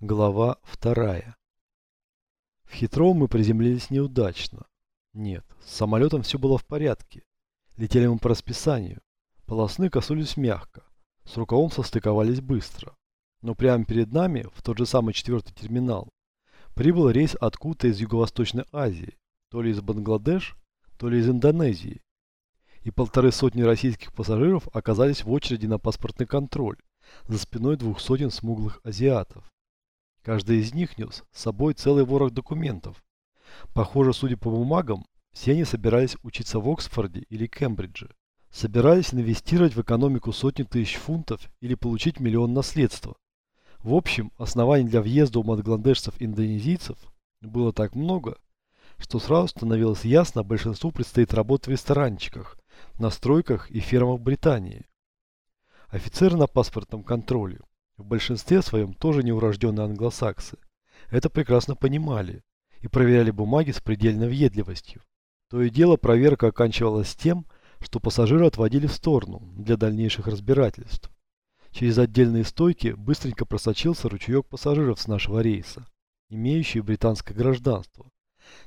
Глава вторая. В Хитроу мы приземлились неудачно. Нет, с самолетом все было в порядке. Летели мы по расписанию. Полосны коснулись мягко. С рукавом состыковались быстро. Но прямо перед нами, в тот же самый четвертый терминал, прибыл рейс откуда-то из Юго-Восточной Азии, то ли из Бангладеш, то ли из Индонезии. И полторы сотни российских пассажиров оказались в очереди на паспортный контроль за спиной двух сотен смуглых азиатов. Каждый из них нес с собой целый ворох документов. Похоже, судя по бумагам, все они собирались учиться в Оксфорде или Кембридже. Собирались инвестировать в экономику сотни тысяч фунтов или получить миллион наследства. В общем, оснований для въезда у бангладешцев и индонезийцев было так много, что сразу становилось ясно, большинству предстоит работать в ресторанчиках, на стройках и фермах Британии. Офицеры на паспортном контроле в большинстве своем тоже неурожденные англосаксы. Это прекрасно понимали и проверяли бумаги с предельной въедливостью. То и дело проверка оканчивалась тем, что пассажиры отводили в сторону для дальнейших разбирательств. Через отдельные стойки быстренько просочился ручеек пассажиров с нашего рейса, имеющий британское гражданство.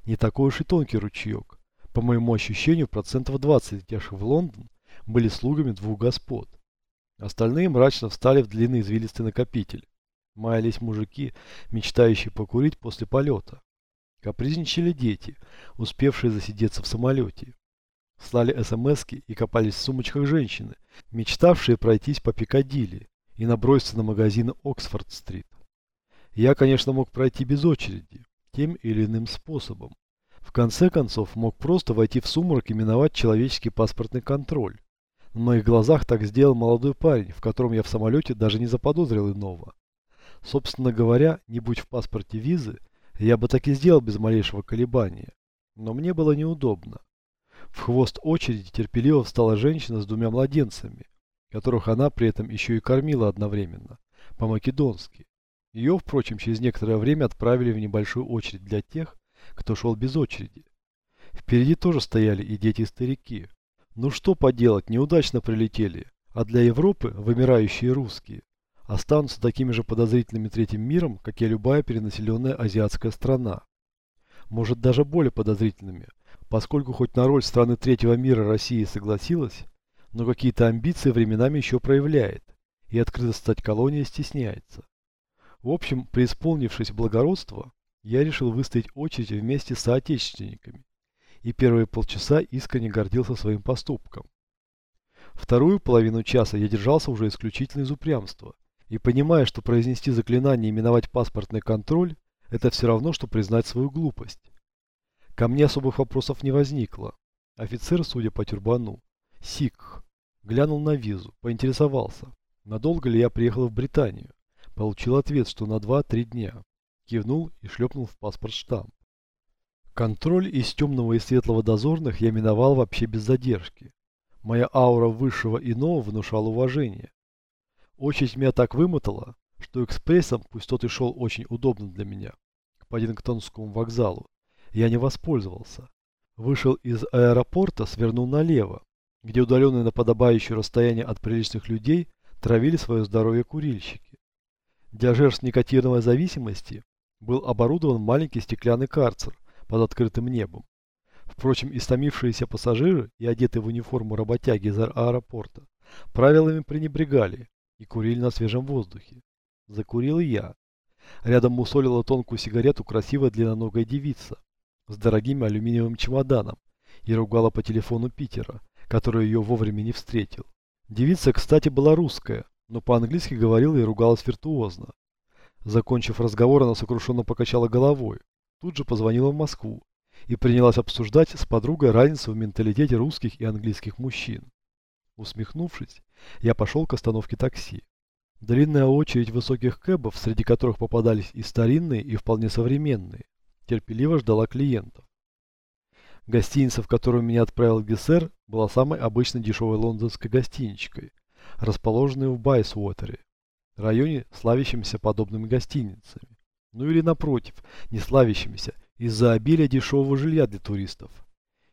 Не такой уж и тонкий ручеек. По моему ощущению, процентов 20 летевших в Лондон были слугами двух господ. Остальные мрачно встали в длинный извилистый накопитель. Маялись мужики, мечтающие покурить после полета. Капризничали дети, успевшие засидеться в самолете. Слали смски и копались в сумочках женщины, мечтавшие пройтись по Пикадилли и наброситься на магазины Оксфорд-стрит. Я, конечно, мог пройти без очереди, тем или иным способом. В конце концов, мог просто войти в сумрак и миновать человеческий паспортный контроль. На моих глазах так сделал молодой парень, в котором я в самолете даже не заподозрил иного. Собственно говоря, не будь в паспорте визы, я бы так и сделал без малейшего колебания. Но мне было неудобно. В хвост очереди терпеливо встала женщина с двумя младенцами, которых она при этом еще и кормила одновременно, по-македонски. Ее, впрочем, через некоторое время отправили в небольшую очередь для тех, кто шел без очереди. Впереди тоже стояли и дети, и старики. Ну что поделать, неудачно прилетели. А для Европы вымирающие русские останутся такими же подозрительными третьим миром, как и любая перенаселенная азиатская страна. Может даже более подозрительными, поскольку хоть на роль страны третьего мира Россия согласилась, но какие-то амбиции временами еще проявляет, и открыто стать колонией стесняется. В общем, преисполнившись благородства, я решил выстоять очередь вместе с соотечественниками и первые полчаса искренне гордился своим поступком. Вторую половину часа я держался уже исключительно из упрямства, и понимая, что произнести заклинание и миновать паспортный контроль – это все равно, что признать свою глупость. Ко мне особых вопросов не возникло. Офицер, судя по тюрбану, Сикх, глянул на визу, поинтересовался, надолго ли я приехал в Британию. Получил ответ, что на 2-3 дня. Кивнул и шлепнул в паспорт штамп. Контроль из темного и светлого дозорных я миновал вообще без задержки. Моя аура высшего иного внушала уважение. Очередь меня так вымотала, что экспрессом, пусть тот и шел очень удобно для меня, к Паддингтонскому вокзалу, я не воспользовался. Вышел из аэропорта, свернул налево, где удаленные на подобающее расстояние от приличных людей травили свое здоровье курильщики. Для жертв никотиновой зависимости был оборудован маленький стеклянный карцер, под открытым небом. Впрочем, истомившиеся пассажиры и одетые в униформу работяги из аэропорта правилами пренебрегали и курили на свежем воздухе. Закурил и я. Рядом мусолила тонкую сигарету красивая длинноногая девица с дорогим алюминиевым чемоданом и ругала по телефону Питера, который ее вовремя не встретил. Девица, кстати, была русская, но по-английски говорила и ругалась виртуозно. Закончив разговор, она сокрушенно покачала головой, тут же позвонила в Москву и принялась обсуждать с подругой разницу в менталитете русских и английских мужчин. Усмехнувшись, я пошел к остановке такси. Длинная очередь высоких кэбов, среди которых попадались и старинные, и вполне современные, терпеливо ждала клиентов. Гостиница, в которую меня отправил Гессер, была самой обычной дешевой лондонской гостиничкой, расположенной в Байсуотере, районе, славящемся подобными гостиницами ну или напротив, не славящимися, из-за обилия дешевого жилья для туристов.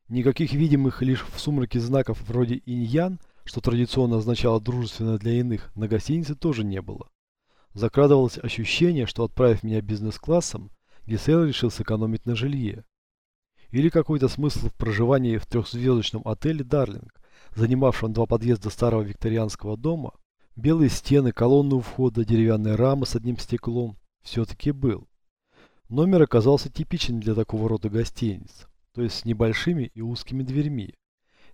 Никаких видимых лишь в сумраке знаков вроде иньян, что традиционно означало дружественно для иных, на гостинице тоже не было. Закрадывалось ощущение, что отправив меня бизнес-классом, Гесел решил сэкономить на жилье. Или какой-то смысл в проживании в трехзвездочном отеле «Дарлинг», занимавшем два подъезда старого викторианского дома, белые стены, колонны у входа, деревянные рамы с одним стеклом, все-таки был. Номер оказался типичен для такого рода гостиниц, то есть с небольшими и узкими дверьми,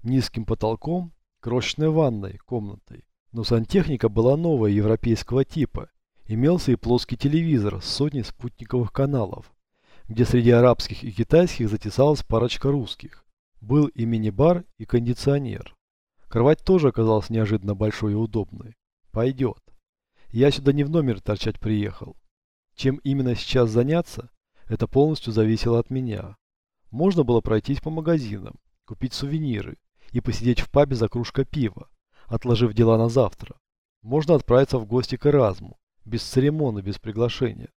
низким потолком, крошечной ванной, комнатой. Но сантехника была новая, европейского типа. Имелся и плоский телевизор с сотней спутниковых каналов, где среди арабских и китайских затесалась парочка русских. Был и мини-бар, и кондиционер. Кровать тоже оказалась неожиданно большой и удобной. Пойдет. Я сюда не в номер торчать приехал. Чем именно сейчас заняться, это полностью зависело от меня. Можно было пройтись по магазинам, купить сувениры и посидеть в пабе за кружкой пива, отложив дела на завтра. Можно отправиться в гости к Эразму, без церемонии, без приглашения.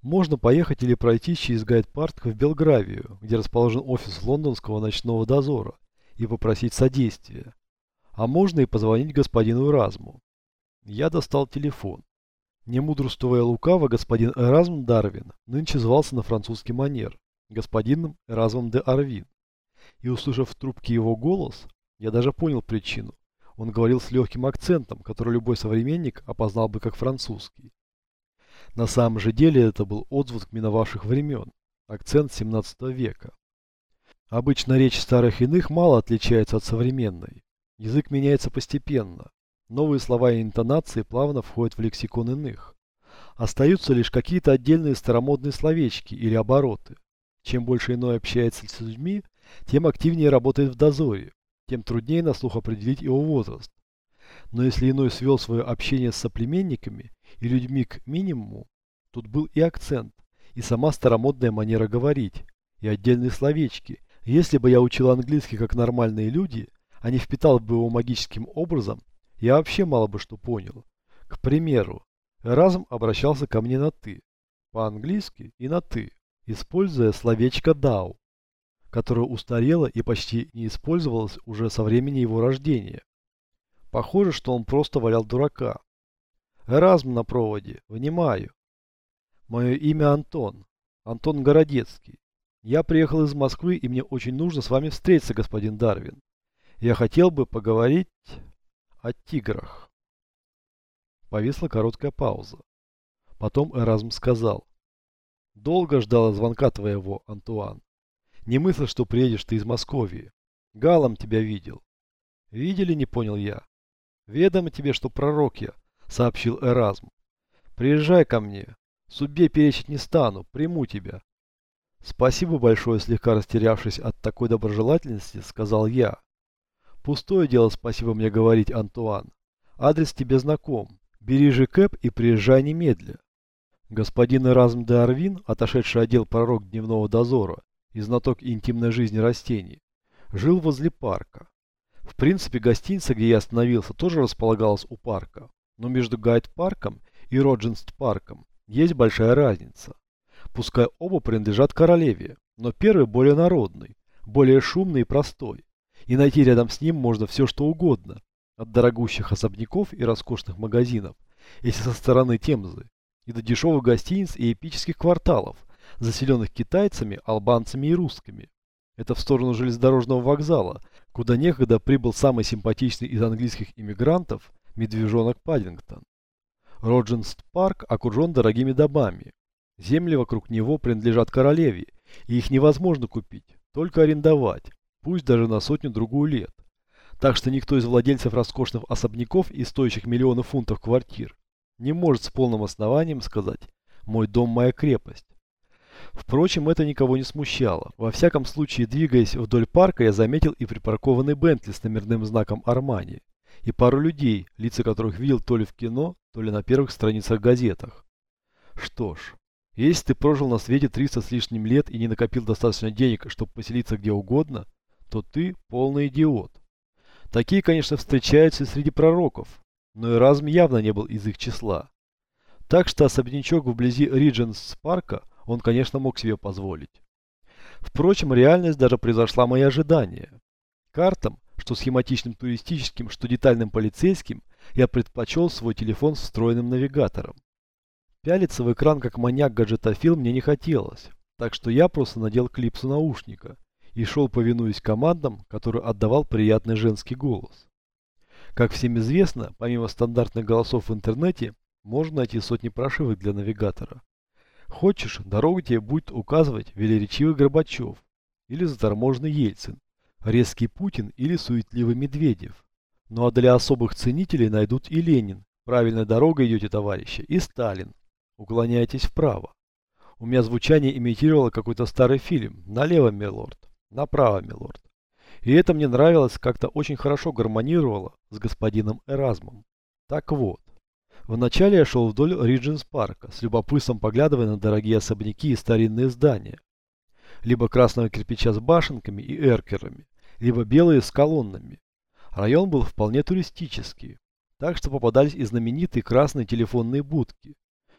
Можно поехать или пройти через гайд-парк в Белгравию, где расположен офис лондонского ночного дозора, и попросить содействия. А можно и позвонить господину Эразму. Я достал телефон. Не мудрствуя лукаво, господин Эразм Дарвин нынче звался на французский манер, господином Эразмом де Арвин. И услышав в трубке его голос, я даже понял причину. Он говорил с легким акцентом, который любой современник опознал бы как французский. На самом же деле это был отзвук миновавших времен, акцент 17 века. Обычно речь старых иных мало отличается от современной. Язык меняется постепенно. Новые слова и интонации плавно входят в лексикон иных. Остаются лишь какие-то отдельные старомодные словечки или обороты. Чем больше иной общается с людьми, тем активнее работает в дозоре, тем труднее на слух определить его возраст. Но если иной свел свое общение с соплеменниками и людьми к минимуму, тут был и акцент, и сама старомодная манера говорить, и отдельные словечки. Если бы я учил английский как нормальные люди, а не впитал бы его магическим образом, я вообще мало бы что понял. К примеру, Эразм обращался ко мне на «ты», по-английски и на «ты», используя словечко «дау», которое устарело и почти не использовалось уже со времени его рождения. Похоже, что он просто валял дурака. Эразм на проводе. Внимаю. Мое имя Антон. Антон Городецкий. Я приехал из Москвы, и мне очень нужно с вами встретиться, господин Дарвин. Я хотел бы поговорить о тиграх. Повисла короткая пауза. Потом Эразм сказал. Долго ждала звонка твоего, Антуан. Не мысль, что приедешь ты из Москвы. Галом тебя видел. Видели, не понял я. Ведомо тебе, что пророк я, сообщил Эразм. Приезжай ко мне. Судьбе перечить не стану, приму тебя. Спасибо большое, слегка растерявшись от такой доброжелательности, сказал я. Пустое дело спасибо мне говорить, Антуан. Адрес тебе знаком. Бери же кэп и приезжай немедля. Господин Эразм де Арвин, отошедший отдел пророк дневного дозора и знаток интимной жизни растений, жил возле парка. В принципе, гостиница, где я остановился, тоже располагалась у парка, но между Гайд-парком и Роджинст-парком есть большая разница. Пускай оба принадлежат королеве, но первый более народный, более шумный и простой, и найти рядом с ним можно все что угодно, от дорогущих особняков и роскошных магазинов, если со стороны Темзы, и до дешевых гостиниц и эпических кварталов, заселенных китайцами, албанцами и русскими. Это в сторону железнодорожного вокзала, куда некогда прибыл самый симпатичный из английских иммигрантов, медвежонок Паддингтон. Роджинст парк окружен дорогими домами. Земли вокруг него принадлежат королеве, и их невозможно купить, только арендовать, пусть даже на сотню-другую лет. Так что никто из владельцев роскошных особняков и стоящих миллионов фунтов квартир не может с полным основанием сказать «мой дом – моя крепость». Впрочем, это никого не смущало. Во всяком случае, двигаясь вдоль парка, я заметил и припаркованный Бентли с номерным знаком Армани, и пару людей, лица которых видел то ли в кино, то ли на первых страницах газетах. Что ж, если ты прожил на свете 300 с лишним лет и не накопил достаточно денег, чтобы поселиться где угодно, то ты полный идиот. Такие, конечно, встречаются среди пророков, но и разум явно не был из их числа. Так что особнячок вблизи Ридженс парка он, конечно, мог себе позволить. Впрочем, реальность даже превзошла мои ожидания. Картам, что схематичным туристическим, что детальным полицейским, я предпочел свой телефон с встроенным навигатором. Пялиться в экран как маньяк-гаджетофил мне не хотелось, так что я просто надел клипсу наушника и шел, повинуясь командам, которые отдавал приятный женский голос. Как всем известно, помимо стандартных голосов в интернете, можно найти сотни прошивок для навигатора. Хочешь, дорогу тебе будет указывать велеречивый Горбачев или заторможенный Ельцин, резкий Путин или суетливый Медведев. Ну а для особых ценителей найдут и Ленин, правильной дорогой идете, товарищи, и Сталин. Уклоняйтесь вправо. У меня звучание имитировало какой-то старый фильм. Налево, милорд. Направо, милорд. И это мне нравилось, как-то очень хорошо гармонировало с господином Эразмом. Так вот. Вначале я шел вдоль Ридженс парка, с любопытством поглядывая на дорогие особняки и старинные здания. Либо красного кирпича с башенками и эркерами, либо белые с колоннами. Район был вполне туристический, так что попадались и знаменитые красные телефонные будки.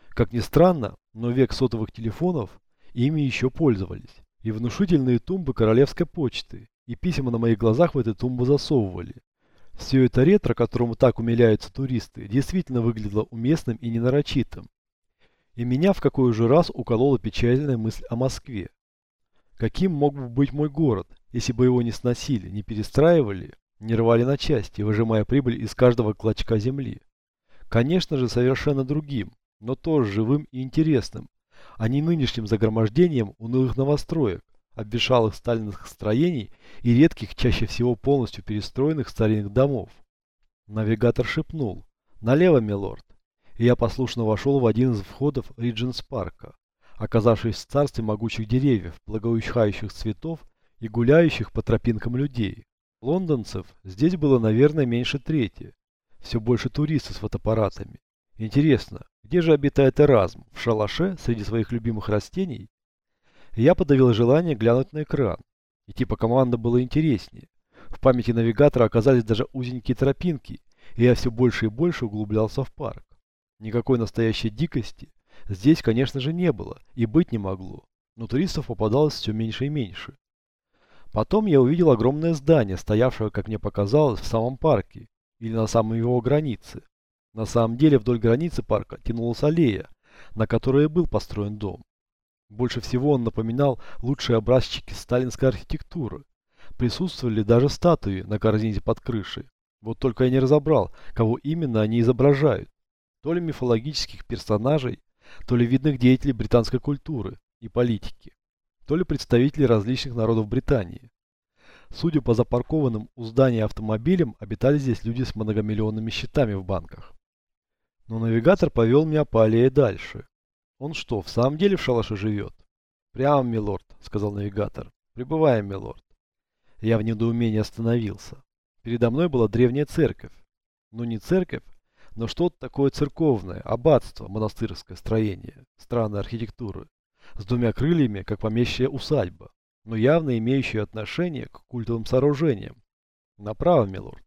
Как ни странно, но век сотовых телефонов ими еще пользовались. И внушительные тумбы королевской почты, и письма на моих глазах в эту тумбу засовывали. Все это ретро, которому так умиляются туристы, действительно выглядело уместным и ненарочитым. И меня в какой уже раз уколола печальная мысль о Москве. Каким мог бы быть мой город, если бы его не сносили, не перестраивали, не рвали на части, выжимая прибыль из каждого клочка земли? Конечно же, совершенно другим, но тоже живым и интересным, а не нынешним загромождением унылых новостроек, обветшалых сталинских строений и редких, чаще всего полностью перестроенных старинных домов. Навигатор шепнул «Налево, милорд!» и я послушно вошел в один из входов Ридженс парка, оказавшись в царстве могучих деревьев, благоухающих цветов и гуляющих по тропинкам людей. Лондонцев здесь было, наверное, меньше трети. Все больше туристов с фотоаппаратами. Интересно, где же обитает Эразм? В шалаше среди своих любимых растений? Я подавил желание глянуть на экран. Идти по командам было интереснее. В памяти навигатора оказались даже узенькие тропинки, и я все больше и больше углублялся в парк. Никакой настоящей дикости здесь, конечно же, не было и быть не могло, но туристов попадалось все меньше и меньше. Потом я увидел огромное здание, стоявшее, как мне показалось, в самом парке или на самой его границе. На самом деле вдоль границы парка тянулась аллея, на которой был построен дом. Больше всего он напоминал лучшие образчики сталинской архитектуры. Присутствовали даже статуи на корзине под крышей. Вот только я не разобрал, кого именно они изображают. То ли мифологических персонажей, то ли видных деятелей британской культуры и политики, то ли представителей различных народов Британии. Судя по запаркованным у здания автомобилям, обитали здесь люди с многомиллионными счетами в банках. Но навигатор повел меня по аллее дальше. Он что, в самом деле в шалаше живет? Прямо, милорд, сказал навигатор. Прибываем, милорд. Я в недоумении остановился. Передо мной была древняя церковь. Ну не церковь, но что-то такое церковное, аббатство, монастырское строение, странной архитектуры, с двумя крыльями, как помещая усадьба, но явно имеющее отношение к культовым сооружениям. Направо, милорд.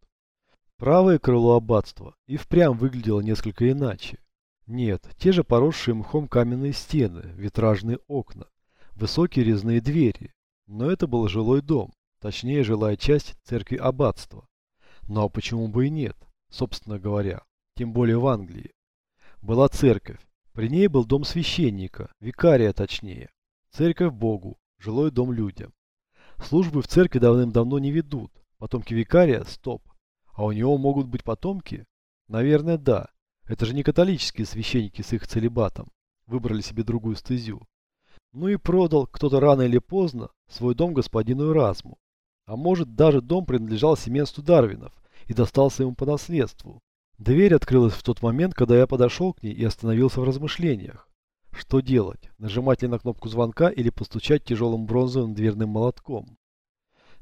Правое крыло аббатства и впрямь выглядело несколько иначе. Нет, те же поросшие мхом каменные стены, витражные окна, высокие резные двери. Но это был жилой дом, точнее жилая часть церкви аббатства. Ну а почему бы и нет, собственно говоря, тем более в Англии. Была церковь, при ней был дом священника, викария точнее. Церковь Богу, жилой дом людям. Службы в церкви давным-давно не ведут, потомки викария – стоп. А у него могут быть потомки? Наверное, да. Это же не католические священники с их целебатом. Выбрали себе другую стезю. Ну и продал кто-то рано или поздно свой дом господину Эразму. А может, даже дом принадлежал семейству Дарвинов и достался ему по наследству. Дверь открылась в тот момент, когда я подошел к ней и остановился в размышлениях. Что делать? Нажимать ли на кнопку звонка или постучать тяжелым бронзовым дверным молотком?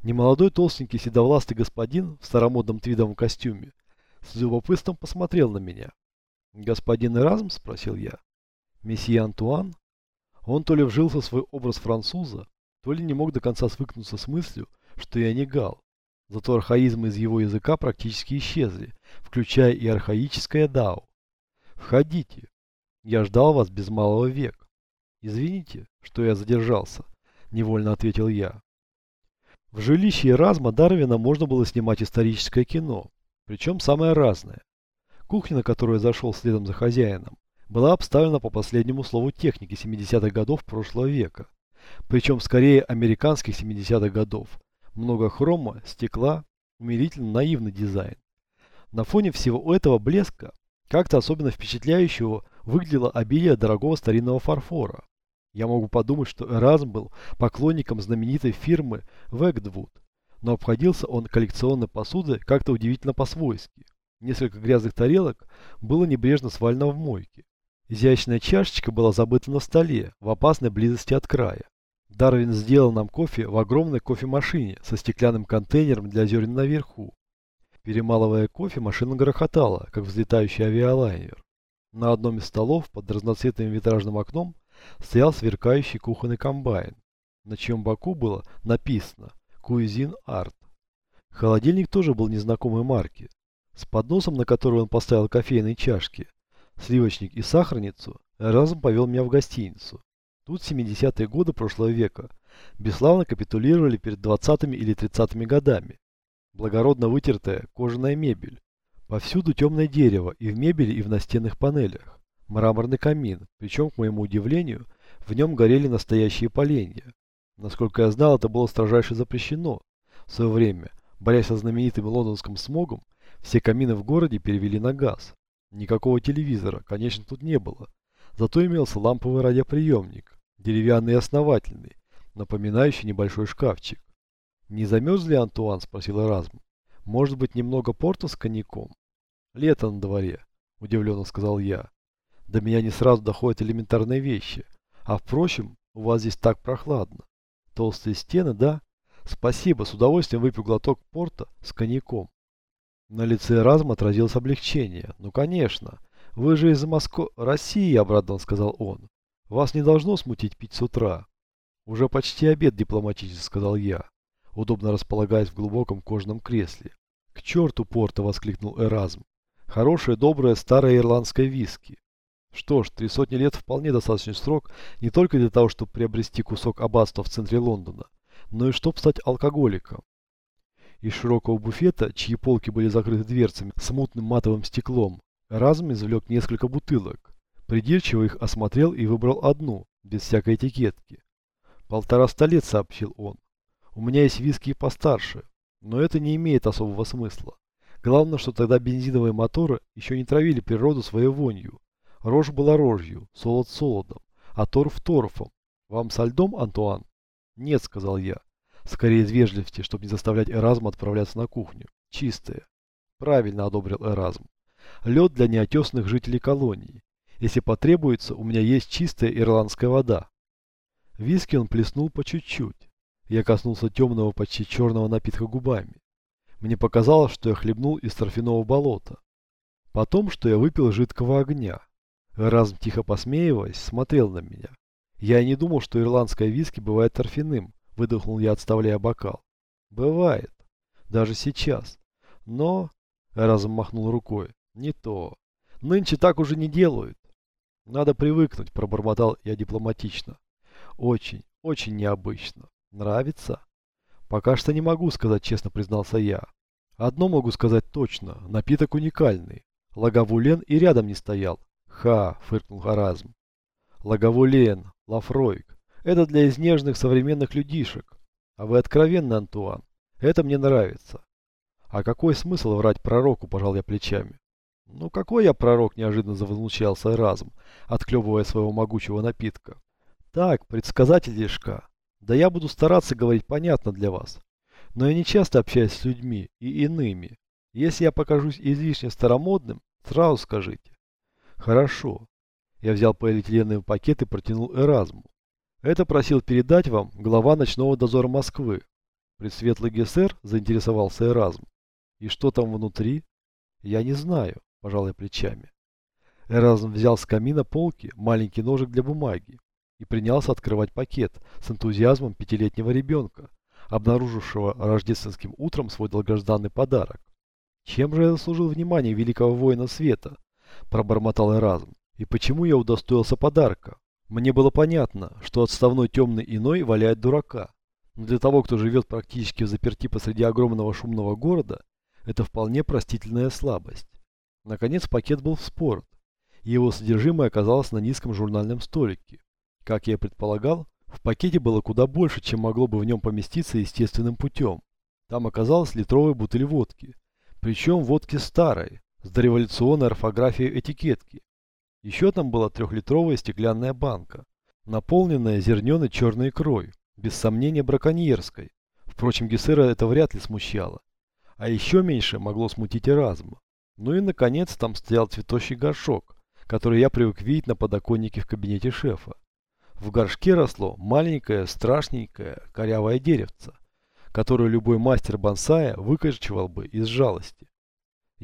Немолодой толстенький седовластый господин в старомодном твидовом костюме с любопытством посмотрел на меня. «Господин Эразм?» – спросил я. «Месье Антуан?» Он то ли вжился в свой образ француза, то ли не мог до конца свыкнуться с мыслью, что я не гал. Зато архаизмы из его языка практически исчезли, включая и архаическое «дау». «Входите. Я ждал вас без малого век. Извините, что я задержался», – невольно ответил я. В жилище Эразма Дарвина можно было снимать историческое кино, причем самое разное. Кухня, на которую зашел следом за хозяином, была обставлена по последнему слову техники 70-х годов прошлого века. Причем скорее американских 70-х годов. Много хрома, стекла, умилительно наивный дизайн. На фоне всего этого блеска, как-то особенно впечатляющего, выглядело обилие дорогого старинного фарфора. Я могу подумать, что Эразм был поклонником знаменитой фирмы Вэгдвуд, но обходился он коллекционной посудой как-то удивительно по-свойски. Несколько грязных тарелок было небрежно свалено в мойке. Изящная чашечка была забыта на столе, в опасной близости от края. Дарвин сделал нам кофе в огромной кофемашине со стеклянным контейнером для зерен наверху. Перемалывая кофе, машина грохотала, как взлетающий авиалайнер. На одном из столов под разноцветным витражным окном стоял сверкающий кухонный комбайн, на чьем боку было написано «Куизин Арт». Холодильник тоже был незнакомой марки, с подносом, на который он поставил кофейные чашки, сливочник и сахарницу, разом повел меня в гостиницу. Тут 70-е годы прошлого века бесславно капитулировали перед 20-ми или 30-ми годами. Благородно вытертая кожаная мебель. Повсюду темное дерево и в мебели, и в настенных панелях. Мраморный камин, причем, к моему удивлению, в нем горели настоящие поленья. Насколько я знал, это было строжайше запрещено. В свое время, борясь со знаменитым лондонским смогом, все камины в городе перевели на газ. Никакого телевизора, конечно, тут не было. Зато имелся ламповый радиоприемник, деревянный и основательный, напоминающий небольшой шкафчик. «Не замерз ли Антуан?» – спросил Эразм. «Может быть, немного порта с коньяком?» «Лето на дворе», – удивленно сказал я. «До меня не сразу доходят элементарные вещи. А впрочем, у вас здесь так прохладно. Толстые стены, да? Спасибо, с удовольствием выпью глоток порта с коньяком». На лице Разма отразилось облегчение. «Ну, конечно. Вы же из Москвы... России, обрадован, сказал он. Вас не должно смутить пить с утра». «Уже почти обед дипломатически», сказал я, удобно располагаясь в глубоком кожаном кресле. «К черту порта!» — воскликнул Эразм. «Хорошее, доброе, старое ирландское виски. Что ж, три сотни лет вполне достаточный срок не только для того, чтобы приобрести кусок аббатства в центре Лондона, но и чтобы стать алкоголиком. Из широкого буфета, чьи полки были закрыты дверцами с мутным матовым стеклом, Разум извлек несколько бутылок. Придирчиво их осмотрел и выбрал одну, без всякой этикетки. «Полтораста лет», — сообщил он. «У меня есть виски постарше, но это не имеет особого смысла. Главное, что тогда бензиновые моторы еще не травили природу своей вонью. Рожь была рожью, солод солодом, а торф торфом. Вам со льдом, Антуан?» «Нет», — сказал я. Скорее из вежливости, чтобы не заставлять Эразма отправляться на кухню. Чистое. Правильно одобрил Эразм. Лед для неотесных жителей колонии. Если потребуется, у меня есть чистая ирландская вода. Виски он плеснул по чуть-чуть. Я коснулся темного, почти черного напитка губами. Мне показалось, что я хлебнул из торфяного болота. Потом, что я выпил жидкого огня. Эразм, тихо посмеиваясь, смотрел на меня. Я и не думал, что ирландское виски бывает торфяным. Выдохнул я, отставляя бокал. Бывает. Даже сейчас. Но... Разом махнул рукой. Не то. Нынче так уже не делают. Надо привыкнуть, пробормотал я дипломатично. Очень, очень необычно. Нравится? Пока что не могу сказать, честно признался я. Одно могу сказать точно. Напиток уникальный. Лагавулен и рядом не стоял. Ха, фыркнул Харазм. Лагавулен, Лафройк. Это для изнежных современных людишек. А вы откровенны, Антуан. Это мне нравится. А какой смысл врать пророку, пожал я плечами. Ну какой я пророк, неожиданно завозмущался разум, отклевывая своего могучего напитка. Так, предсказатель Лешка. Да я буду стараться говорить понятно для вас. Но я не часто общаюсь с людьми и иными. Если я покажусь излишне старомодным, сразу скажите. Хорошо. Я взял полиэтиленовый пакет и протянул Эразму. Это просил передать вам глава ночного дозора Москвы. Предсветлый ГСР заинтересовался Эразм. И что там внутри? Я не знаю, пожалуй плечами. Эразм взял с камина полки маленький ножик для бумаги и принялся открывать пакет с энтузиазмом пятилетнего ребенка, обнаружившего рождественским утром свой долгожданный подарок. Чем же я заслужил внимание великого воина света? Пробормотал Эразм. И почему я удостоился подарка? Мне было понятно, что отставной темный иной валяет дурака. Но для того, кто живет практически в заперти посреди огромного шумного города, это вполне простительная слабость. Наконец пакет был вспорот. и его содержимое оказалось на низком журнальном столике. Как я предполагал, в пакете было куда больше, чем могло бы в нем поместиться естественным путем. Там оказалась литровая бутыль водки. Причем водки старой, с дореволюционной орфографией этикетки. Еще там была трехлитровая стеклянная банка, наполненная зерненой черной икрой, без сомнения браконьерской. Впрочем, Гессера это вряд ли смущало. А еще меньше могло смутить Эразма. Ну и, наконец, там стоял цветущий горшок, который я привык видеть на подоконнике в кабинете шефа. В горшке росло маленькое, страшненькое, корявое деревце, которое любой мастер бонсая выкорчевал бы из жалости.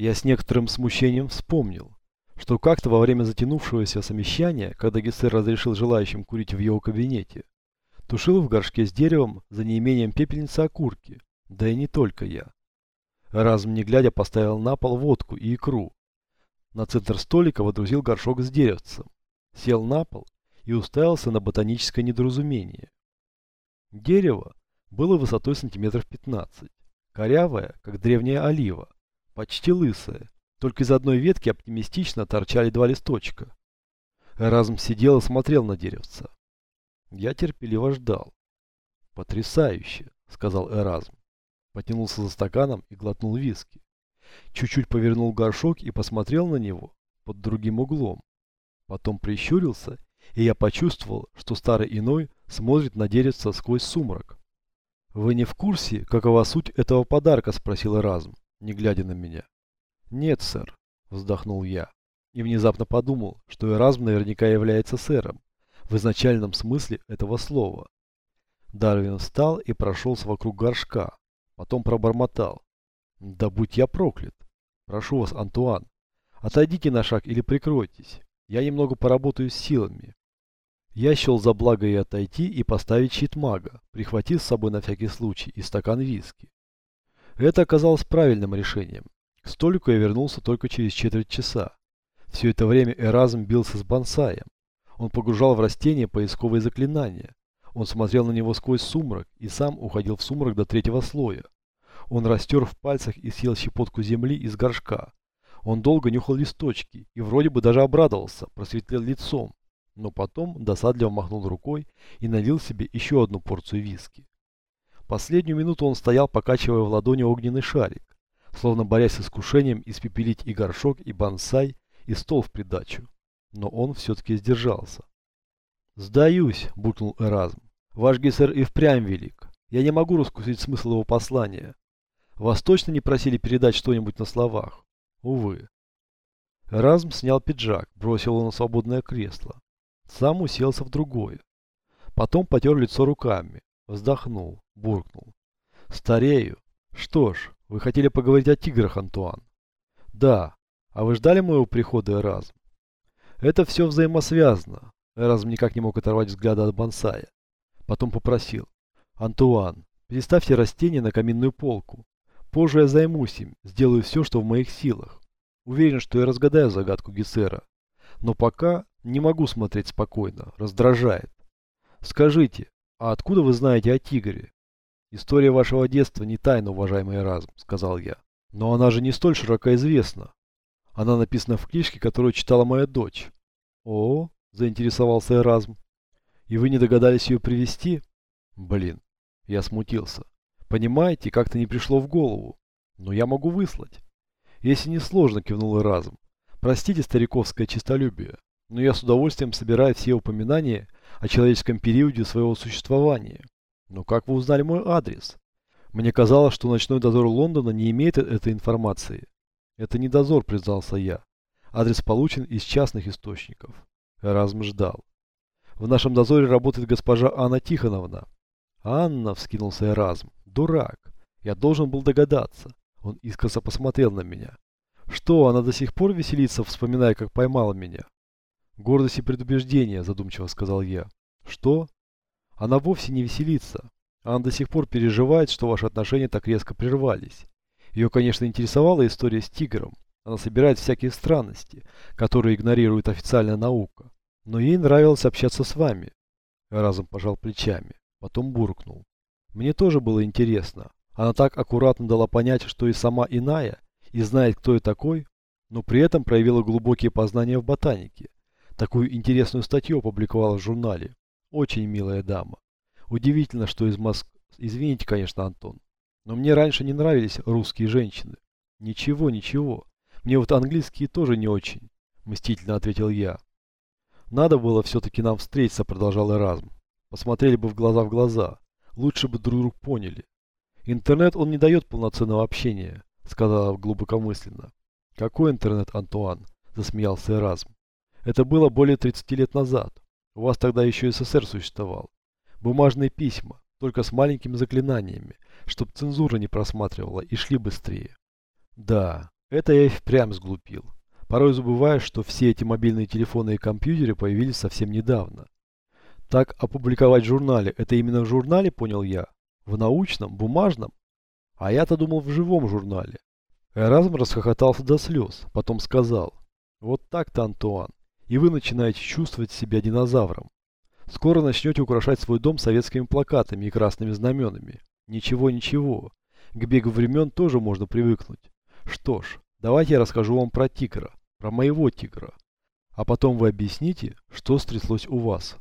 Я с некоторым смущением вспомнил, что как-то во время затянувшегося совещания, когда Гессер разрешил желающим курить в его кабинете, тушил в горшке с деревом за неимением пепельницы окурки, да и не только я. Разум не глядя поставил на пол водку и икру. На центр столика водрузил горшок с деревцем, сел на пол и уставился на ботаническое недоразумение. Дерево было высотой сантиметров 15, корявое, как древняя олива, почти лысое, только из одной ветки оптимистично торчали два листочка. Разум сидел и смотрел на деревца. Я терпеливо ждал. «Потрясающе!» — сказал Эразм. Потянулся за стаканом и глотнул виски. Чуть-чуть повернул горшок и посмотрел на него под другим углом. Потом прищурился и я почувствовал, что старый иной смотрит на деревце сквозь сумрак. «Вы не в курсе, какова суть этого подарка?» – спросил Эразм, не глядя на меня. «Нет, сэр», – вздохнул я. И внезапно подумал, что Эразм наверняка является сэром, в изначальном смысле этого слова. Дарвин встал и прошелся вокруг горшка, потом пробормотал. «Да будь я проклят! Прошу вас, Антуан, отойдите на шаг или прикройтесь. Я немного поработаю с силами. Я счел за благо и отойти и поставить щит мага, прихватив с собой на всякий случай и стакан виски. Это оказалось правильным решением. К столику я вернулся только через четверть часа. Все это время Эразм бился с бонсаем. Он погружал в растение поисковые заклинания. Он смотрел на него сквозь сумрак и сам уходил в сумрак до третьего слоя. Он растер в пальцах и съел щепотку земли из горшка. Он долго нюхал листочки и вроде бы даже обрадовался, просветлел лицом, но потом досадливо махнул рукой и налил себе еще одну порцию виски. Последнюю минуту он стоял, покачивая в ладони огненный шарик, словно борясь с искушением испепелить и горшок, и бонсай, и стол в придачу. Но он все-таки сдержался. «Сдаюсь», — буркнул Эразм. «Ваш гессер и впрямь велик. Я не могу раскусить смысл его послания. Вас точно не просили передать что-нибудь на словах? Увы. Разм снял пиджак, бросил его на свободное кресло. Сам уселся в другое. Потом потер лицо руками, вздохнул, буркнул. Старею. Что ж, вы хотели поговорить о тиграх, Антуан? Да. А вы ждали моего прихода, Эразм? Это все взаимосвязано. Эразм никак не мог оторвать взгляда от бонсая. Потом попросил. Антуан, переставьте растение на каминную полку. Позже я займусь им, сделаю все, что в моих силах. Уверен, что я разгадаю загадку Гессера. Но пока не могу смотреть спокойно, раздражает. Скажите, а откуда вы знаете о тигре? История вашего детства не тайна, уважаемый Эразм, сказал я. Но она же не столь широко известна. Она написана в книжке, которую читала моя дочь. О, заинтересовался Эразм. И вы не догадались ее привести? Блин, я смутился. Понимаете, как-то не пришло в голову. Но я могу выслать. Если не сложно, кивнул разум. Простите стариковское честолюбие, но я с удовольствием собираю все упоминания о человеческом периоде своего существования. Но как вы узнали мой адрес? Мне казалось, что ночной дозор Лондона не имеет э-, этой информации. Это не дозор, признался я. Адрес получен из частных источников. Эразм ждал. В нашем дозоре работает госпожа Анна Тихоновна. Анна, вскинулся Эразм. Дурак. Я должен был догадаться. Он искоса посмотрел на меня. Что, она до сих пор веселится, вспоминая, как поймала меня? Гордость и предубеждение, задумчиво сказал я. Что? Она вовсе не веселится. Она до сих пор переживает, что ваши отношения так резко прервались. Ее, конечно, интересовала история с тигром. Она собирает всякие странности, которые игнорирует официальная наука. Но ей нравилось общаться с вами. Разом пожал плечами, потом буркнул. Мне тоже было интересно. Она так аккуратно дала понять, что и сама иная, и знает, кто я такой. но при этом проявила глубокие познания в ботанике. Такую интересную статью опубликовала в журнале. Очень милая дама. Удивительно, что из Москвы... Извините, конечно, Антон, но мне раньше не нравились русские женщины. Ничего, ничего. Мне вот английские тоже не очень, мстительно ответил я. Надо было все-таки нам встретиться, продолжал Эразм. Посмотрели бы в глаза в глаза. Лучше бы друг друга поняли. Интернет он не дает полноценного общения, сказала глубокомысленно. Какой интернет, Антуан? Засмеялся Эразм. Это было более 30 лет назад. У вас тогда еще СССР существовал. Бумажные письма, только с маленькими заклинаниями, чтоб цензура не просматривала и шли быстрее. Да, это я и впрямь сглупил. Порой забываю, что все эти мобильные телефоны и компьютеры появились совсем недавно. Так опубликовать в журнале, это именно в журнале, понял я? В научном, бумажном? А я-то думал в живом журнале. Эразм расхохотался до слез, потом сказал. Вот так-то, Антуан. И вы начинаете чувствовать себя динозавром. Скоро начнете украшать свой дом советскими плакатами и красными знаменами. Ничего, ничего. К бегу времен тоже можно привыкнуть. Что ж, давайте я расскажу вам про тигра. Про моего тигра. А потом вы объясните, что стряслось у вас.